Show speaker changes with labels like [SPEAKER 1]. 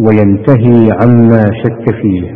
[SPEAKER 1] وينتهي عما شك فيه.